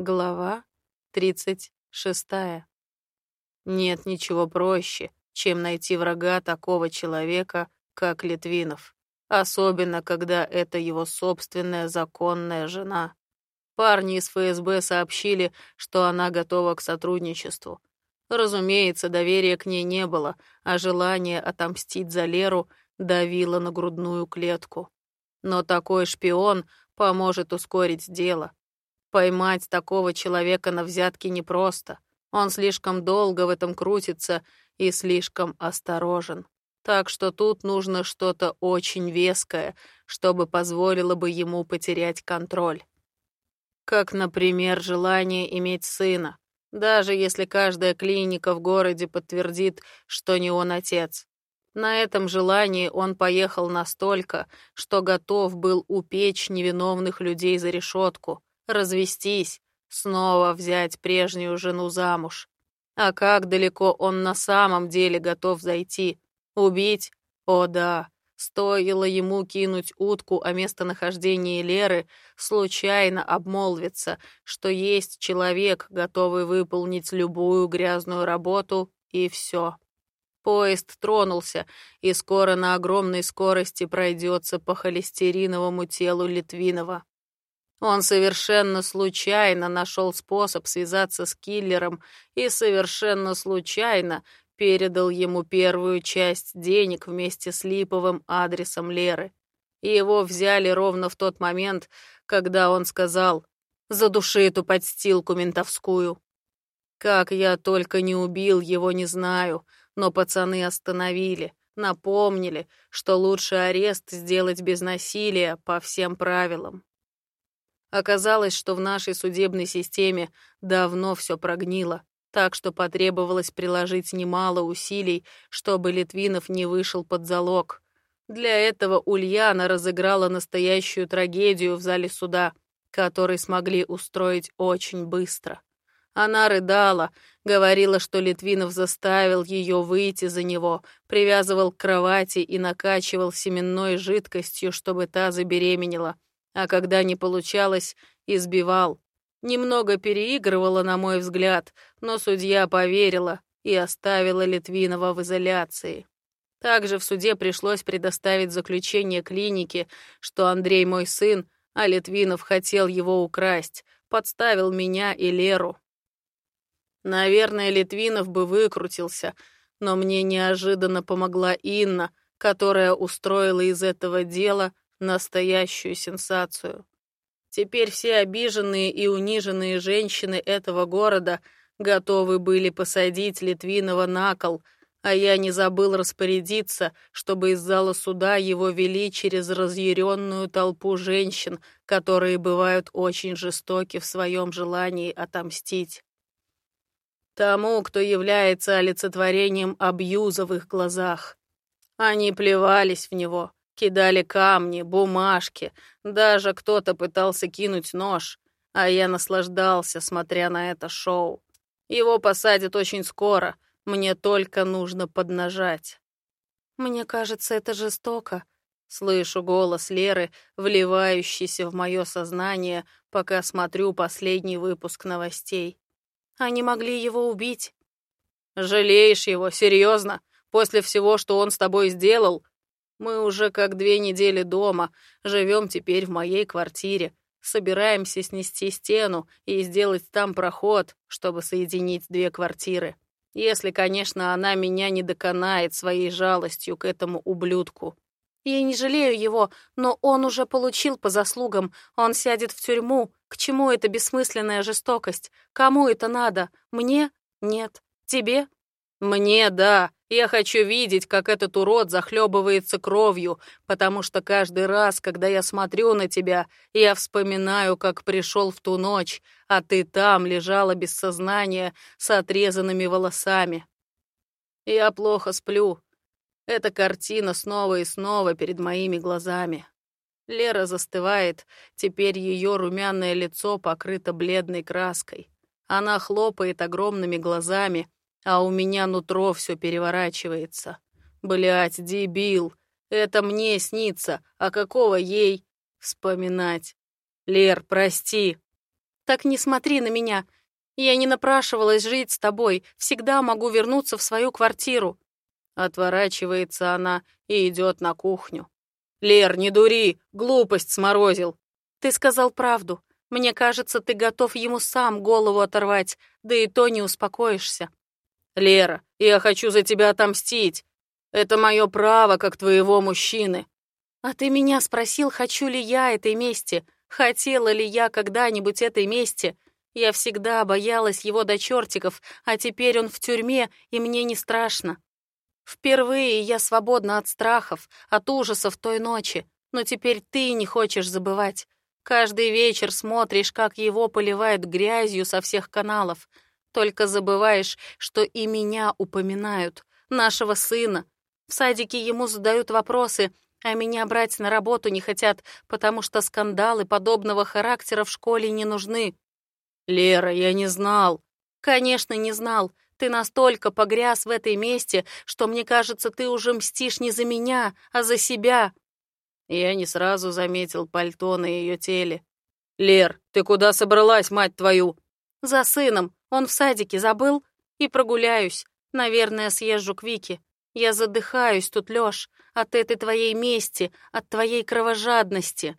Глава 36. Нет ничего проще, чем найти врага такого человека, как Литвинов. Особенно, когда это его собственная законная жена. Парни из ФСБ сообщили, что она готова к сотрудничеству. Разумеется, доверия к ней не было, а желание отомстить за Леру давило на грудную клетку. Но такой шпион поможет ускорить дело. Поймать такого человека на взятке непросто. Он слишком долго в этом крутится и слишком осторожен. Так что тут нужно что-то очень веское, чтобы позволило бы ему потерять контроль. Как, например, желание иметь сына, даже если каждая клиника в городе подтвердит, что не он отец. На этом желании он поехал настолько, что готов был упечь невиновных людей за решетку, развестись, снова взять прежнюю жену замуж. А как далеко он на самом деле готов зайти? Убить? О да, стоило ему кинуть утку о местонахождении Леры, случайно обмолвиться, что есть человек, готовый выполнить любую грязную работу, и все. Поезд тронулся, и скоро на огромной скорости пройдется по холестериновому телу Литвинова. Он совершенно случайно нашел способ связаться с киллером и совершенно случайно передал ему первую часть денег вместе с липовым адресом Леры. его взяли ровно в тот момент, когда он сказал «Задуши эту подстилку ментовскую». Как я только не убил его, не знаю, но пацаны остановили, напомнили, что лучше арест сделать без насилия по всем правилам. Оказалось, что в нашей судебной системе давно все прогнило, так что потребовалось приложить немало усилий, чтобы Литвинов не вышел под залог. Для этого Ульяна разыграла настоящую трагедию в зале суда, который смогли устроить очень быстро. Она рыдала, говорила, что Литвинов заставил ее выйти за него, привязывал к кровати и накачивал семенной жидкостью, чтобы та забеременела — а когда не получалось, избивал. Немного переигрывала, на мой взгляд, но судья поверила и оставила Литвинова в изоляции. Также в суде пришлось предоставить заключение клиники, что Андрей мой сын, а Литвинов хотел его украсть, подставил меня и Леру. Наверное, Литвинов бы выкрутился, но мне неожиданно помогла Инна, которая устроила из этого дела настоящую сенсацию. Теперь все обиженные и униженные женщины этого города готовы были посадить Литвинова на кол, а я не забыл распорядиться, чтобы из зала суда его вели через разъяренную толпу женщин, которые бывают очень жестоки в своем желании отомстить. Тому, кто является олицетворением абьюза в их глазах. Они плевались в него, Кидали камни, бумажки, даже кто-то пытался кинуть нож, а я наслаждался, смотря на это шоу. Его посадят очень скоро, мне только нужно поднажать. Мне кажется, это жестоко. Слышу голос Леры, вливающийся в мое сознание, пока смотрю последний выпуск новостей. Они могли его убить. Жалеешь его, серьезно? После всего, что он с тобой сделал, мы уже как две недели дома, живем теперь в моей квартире. Собираемся снести стену и сделать там проход, чтобы соединить две квартиры. Если, конечно, она меня не доконает своей жалостью к этому ублюдку. Я не жалею его, но он уже получил по заслугам. Он сядет в тюрьму. К чему эта бессмысленная жестокость? Кому это надо? Мне? Нет. Тебе? Мне, да. Я хочу видеть, как этот урод захлебывается кровью, потому что каждый раз, когда я смотрю на тебя, я вспоминаю, как пришел в ту ночь, а ты там лежала без сознания с отрезанными волосами. Я плохо сплю. Эта картина снова и снова перед моими глазами. Лера застывает, теперь ее румяное лицо покрыто бледной краской. Она хлопает огромными глазами, а у меня нутро все переворачивается. Блять, дебил, это мне снится, а какого ей вспоминать? Лер, прости. Так не смотри на меня. Я не напрашивалась жить с тобой, всегда могу вернуться в свою квартиру. Отворачивается она и идет на кухню. «Лер, не дури, глупость сморозил». «Ты сказал правду. Мне кажется, ты готов ему сам голову оторвать, да и то не успокоишься». «Лера, я хочу за тебя отомстить. Это мое право, как твоего мужчины». «А ты меня спросил, хочу ли я этой мести? Хотела ли я когда-нибудь этой мести? Я всегда боялась его до чертиков, а теперь он в тюрьме, и мне не страшно. Впервые я свободна от страхов, от ужасов той ночи, но теперь ты не хочешь забывать. Каждый вечер смотришь, как его поливают грязью со всех каналов. Только забываешь, что и меня упоминают, нашего сына. В садике ему задают вопросы, а меня брать на работу не хотят, потому что скандалы подобного характера в школе не нужны. Лера, я не знал. Конечно, не знал. Ты настолько погряз в этой месте, что, мне кажется, ты уже мстишь не за меня, а за себя. Я не сразу заметил пальто на ее теле. «Лер, ты куда собралась, мать твою?» «За сыном. Он в садике забыл. И прогуляюсь. Наверное, съезжу к Вике. Я задыхаюсь тут, Лёш, от этой твоей мести, от твоей кровожадности».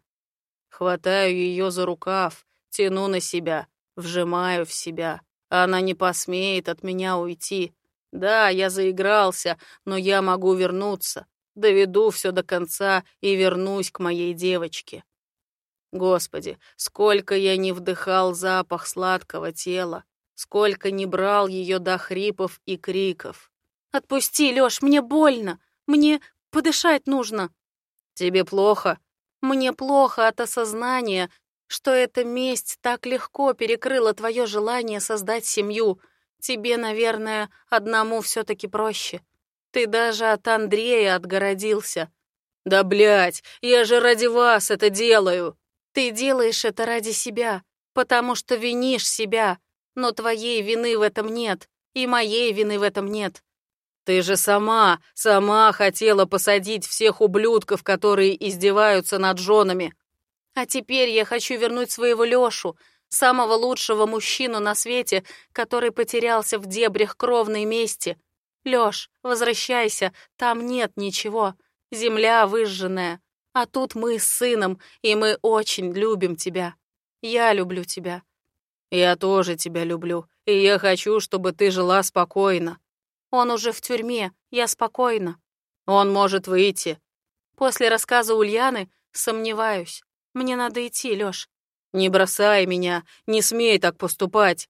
Хватаю ее за рукав, тяну на себя, вжимаю в себя. Она не посмеет от меня уйти. Да, я заигрался, но я могу вернуться. Доведу все до конца и вернусь к моей девочке. Господи, сколько я не вдыхал запах сладкого тела, сколько не брал ее до хрипов и криков. «Отпусти, Лёш, мне больно! Мне подышать нужно!» «Тебе плохо?» «Мне плохо от осознания, что эта месть так легко перекрыла твое желание создать семью. Тебе, наверное, одному все-таки проще. Ты даже от Андрея отгородился. Да, блядь, я же ради вас это делаю. Ты делаешь это ради себя, потому что винишь себя. Но твоей вины в этом нет, и моей вины в этом нет. Ты же сама, сама хотела посадить всех ублюдков, которые издеваются над женами. А теперь я хочу вернуть своего Лёшу, самого лучшего мужчину на свете, который потерялся в дебрях кровной мести. Лёш, возвращайся, там нет ничего. Земля выжженная. А тут мы с сыном, и мы очень любим тебя. Я люблю тебя. Я тоже тебя люблю, и я хочу, чтобы ты жила спокойно. Он уже в тюрьме, я спокойна. Он может выйти. После рассказа Ульяны сомневаюсь. Мне надо идти, Лёш. Не бросай меня, не смей так поступать.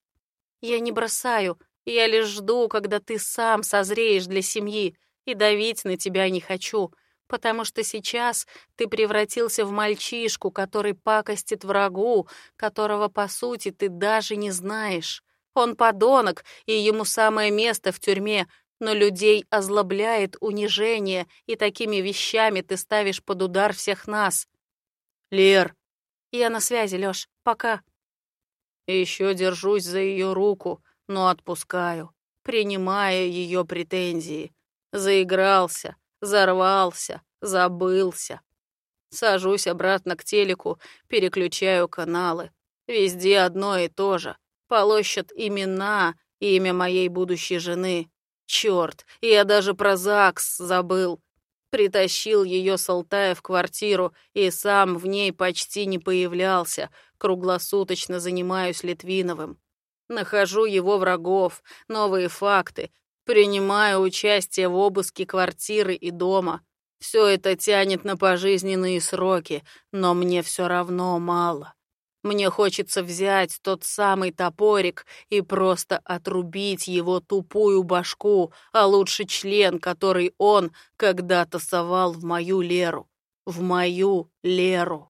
Я не бросаю, я лишь жду, когда ты сам созреешь для семьи, и давить на тебя не хочу, потому что сейчас ты превратился в мальчишку, который пакостит врагу, которого, по сути, ты даже не знаешь. Он подонок, и ему самое место в тюрьме, но людей озлобляет унижение, и такими вещами ты ставишь под удар всех нас. Лер. Я на связи, Лёш. Пока. Еще держусь за ее руку, но отпускаю, принимая ее претензии. Заигрался, зарвался, забылся. Сажусь обратно к телеку, переключаю каналы. Везде одно и то же. Полощут имена, имя моей будущей жены. Черт, я даже про ЗАГС забыл. Притащил ее с Алтая в квартиру и сам в ней почти не появлялся, круглосуточно занимаюсь Литвиновым. Нахожу его врагов, новые факты, принимаю участие в обыске квартиры и дома. Все это тянет на пожизненные сроки, но мне все равно мало. Мне хочется взять тот самый топорик и просто отрубить его тупую башку, а лучше член, который он когда-то совал в мою Леру. В мою Леру.